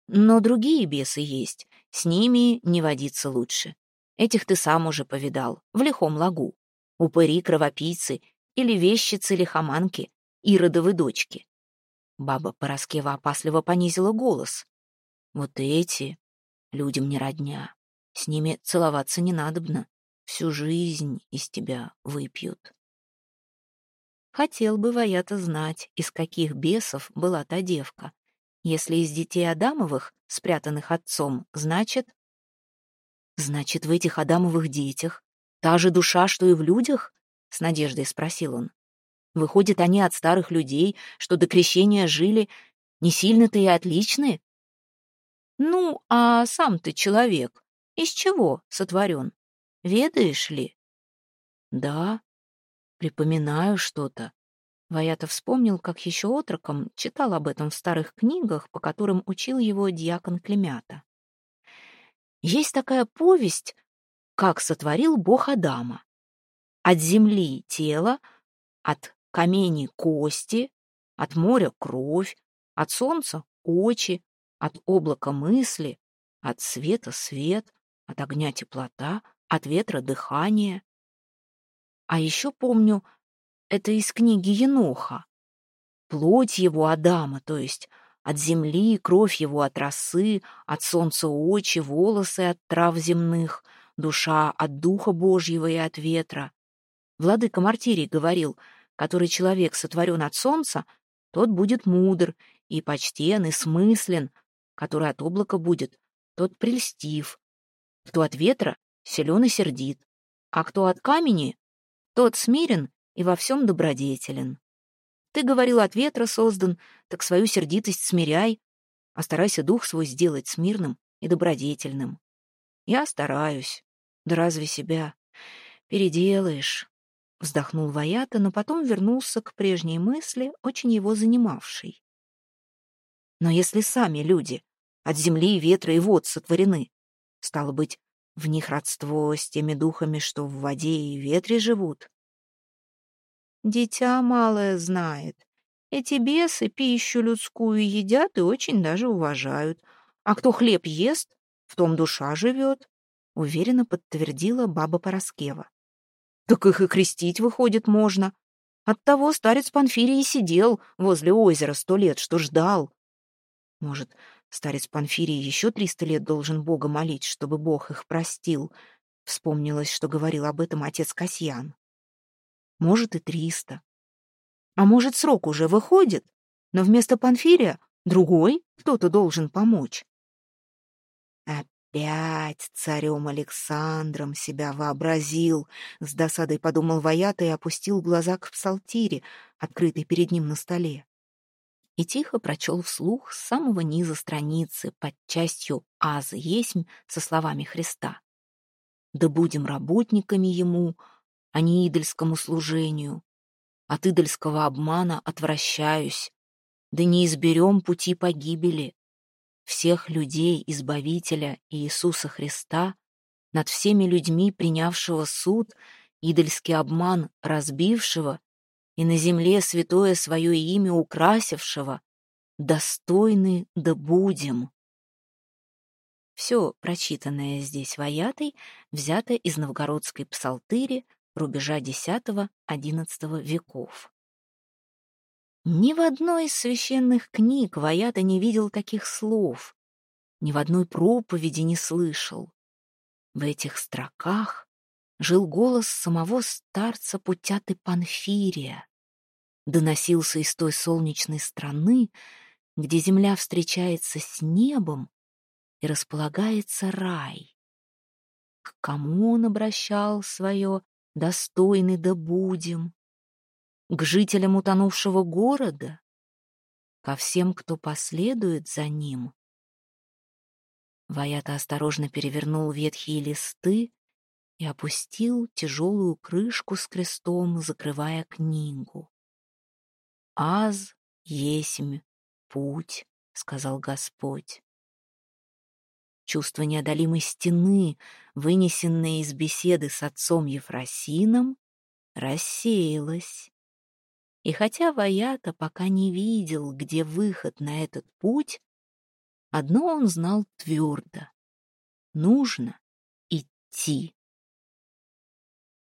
S1: Но другие бесы есть, с ними не водиться лучше. Этих ты сам уже повидал, в лихом лагу. Упыри-кровопийцы или вещицы-лихоманки, иродовы дочки. Баба Пороскева опасливо понизила голос. Вот эти людям не родня. С ними целоваться не надобно. Всю жизнь из тебя выпьют. Хотел бы Ваята знать, из каких бесов была та девка. Если из детей Адамовых, спрятанных отцом, значит... Значит, в этих Адамовых детях та же душа, что и в людях? С надеждой спросил он. Выходит, они от старых людей, что до крещения жили, не сильно-то и отличные? Ну, а сам ты человек. Из чего сотворен? Ведаешь ли? Да, припоминаю что-то. Ваята вспомнил, как еще отроком читал об этом в старых книгах, по которым учил его дьякон Клемята. Есть такая повесть, как сотворил Бог Адама. От земли тело, от камней кости, от моря кровь, от солнца очи, от облака мысли, от света свет, от огня теплота, от ветра дыхание. А еще помню, это из книги Еноха. Плоть его Адама, то есть от земли, кровь его от росы, от солнца очи, волосы от трав земных, душа от духа Божьего и от ветра. Владыка Мартирий говорил, который человек сотворен от солнца, тот будет мудр и почтен, и смыслен, который от облака будет, тот прельстив. Кто от ветра, силен и сердит, а кто от камени, тот смирен и во всем добродетелен. Ты говорил, от ветра создан, так свою сердитость смиряй, а старайся дух свой сделать смирным и добродетельным. Я стараюсь. Да разве себя переделаешь? Вздохнул Ваята, но потом вернулся к прежней мысли, очень его занимавшей. Но если сами люди от земли, ветра и вод сотворены, стало быть, в них родство с теми духами, что в воде и ветре живут, Дитя малое знает. Эти бесы пищу людскую едят и очень даже уважают. А кто хлеб ест, в том душа живет, — уверенно подтвердила баба Пороскева. Так их и крестить, выходит, можно. Оттого старец Панфирий сидел возле озера сто лет, что ждал. Может, старец Панфирий еще триста лет должен Бога молить, чтобы Бог их простил. Вспомнилось, что говорил об этом отец Касьян может и триста. А может, срок уже выходит, но вместо Панфирия другой кто-то должен помочь. Опять царем Александром себя вообразил, с досадой подумал Ваята и опустил глаза к псалтире, открытой перед ним на столе. И тихо прочел вслух с самого низа страницы под частью «Аз есмь» со словами Христа. «Да будем работниками Ему, а не идольскому служению. От идольского обмана отвращаюсь, да не изберем пути погибели. Всех людей Избавителя Иисуса Христа, над всеми людьми, принявшего суд, идольский обман разбившего и на земле святое свое имя украсившего, достойны да будем. Все прочитанное здесь ваятой взято из новгородской псалтыри рубежа X-XI веков. Ни в одной из священных книг Ваята не видел таких слов, ни в одной проповеди не слышал. В этих строках жил голос самого старца Путяты Панфирия, доносился из той солнечной страны, где земля встречается с небом и располагается рай. К кому он обращал свое достойны да будем, к жителям утонувшего города, ко всем, кто последует за ним. Ваята осторожно перевернул ветхие листы и опустил тяжелую крышку с крестом, закрывая книгу. «Аз есмь путь», — сказал Господь. Чувство неодолимой стены, вынесенное из беседы с отцом Ефросином, рассеялось. И хотя Ваята пока не видел, где выход на этот путь, одно он знал твердо — нужно идти.